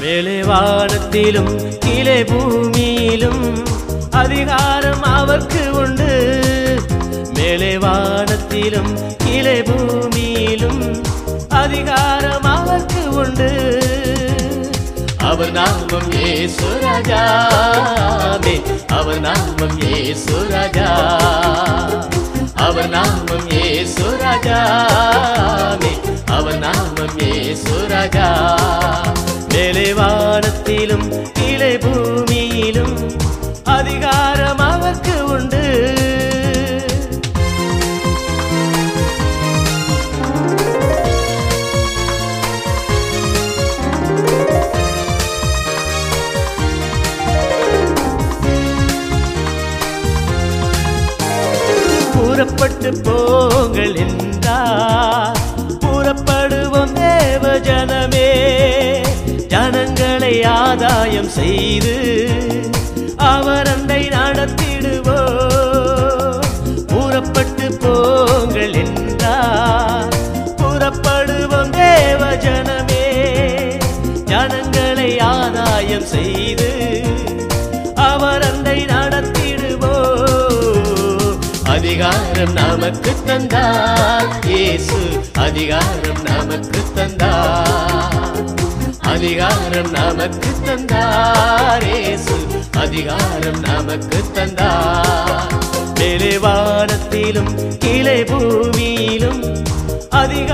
மேலே வானத்திலும் கீழே பூமியிலும் அதிகாரம் அவர்க்கு உண்டு மேலே வானத்திலும் கீழே பூமியிலும் அதிகாரம் அவர்க்கு உண்டு. அவர் நாமம் ஏசு ராஜாமே அவர் நாமம் ஏசு ராஜா அவர் நாமம் ஏசு ராஜாமே அவர் நாமம் ஏசு ராஜா. மேலே வானத்திலும் புறப்பட்டு போங்கள் என்றார். புறப்படுவோம் தேவ ஜனமே ஜனங்களை ஆதாயம் செய்து அவர் அண்டை நடத்திடுவோ புறப்பட்டு போங்கள் என்றார். புறப்படுவோம் தேவ ஜனமே ஜனங்களை ஆதாயம் செய்து அதிகாரம் நமக்கு தந்தார். இயேசு அதிகாரம் நமக்கு தந்தார். அதிகாரம் நமக்கு தந்தார். இயேசு அதிகாரம் நமக்கு தந்தார். மேலே வானத்திலும் கீழே பூமியிலும் அதிகாரம்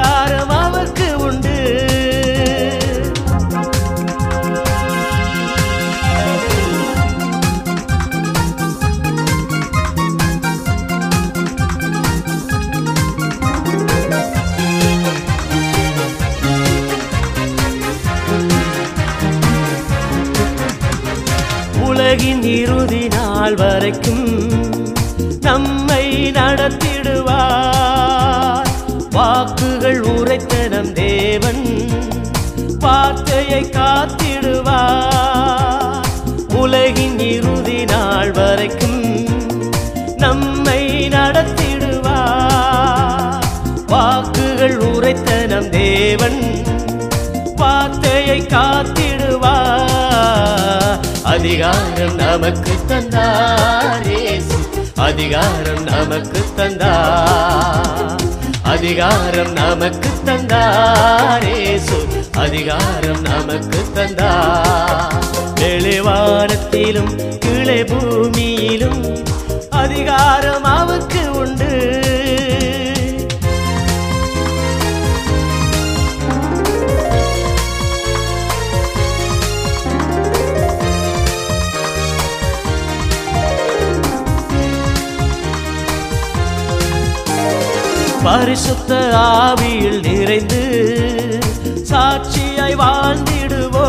உலகின் இறுதி நாள் வரைக்கும் நம்மை நடத்திடுவார். வாக்குகள் உரைத்த நம் தேவன் வார்த்தையை காத்திடுவார். உலகின் இறுதி நாள் வரைக்கும் நம்மை நடத்திடுவார். வாக்குகள் உரைத்த நம் தேவன் வார்த்தையை காத்திடுவார் அதிகாரம் நமக்கு தந்தார் அதிகாரம் நமக்கு தந்தார். அதிகாரம் நமக்கு தந்தார் அதிகாரம் நமக்கு தந்தார். மேலே கிளை பூமியிலும் அதிகாரம் அவருக்கு பரிசுத்த ஆவியில் நிறைந்து சாட்சியாய் வாழ்ந்திடுவோ.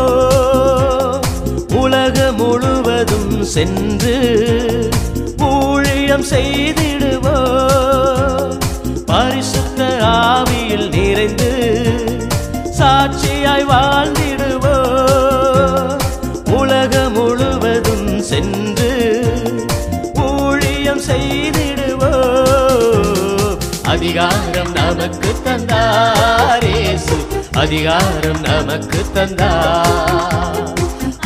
உலக முழுவதும் சென்று ஊழியம் செய்திடுவோ. தந்தாரேசு அதிகாரம் நமக்கு தந்தார்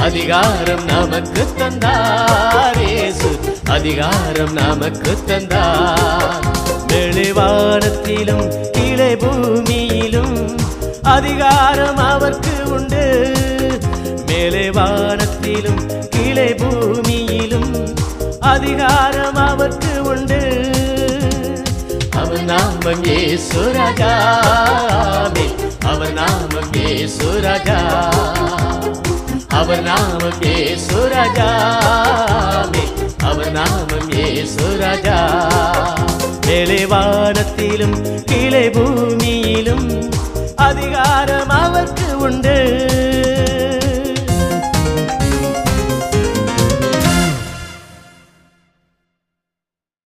அதிகாரம் நமக்கு தந்தாரேசு அதிகாரம் நமக்கு தந்தார் வெளிவானத்திலும் கீழே பூமியிலும் அதிகாரம் அவர்க்கு உண்டு மேலே வானத்திலும் கீழே பூமியிலும் அதிகாரம் அவர்க்கு நாமம் ஏசு ராஜாமே அவர் நாமம் ஏசு ராஜா அவர் நாமம் ஏசு ராஜாமே அவர் நாமம் ஏசு ராஜா மேலே வானத்திலும் கீழே பூமியிலும் அதிகாரம் அவருக்கு உண்டு.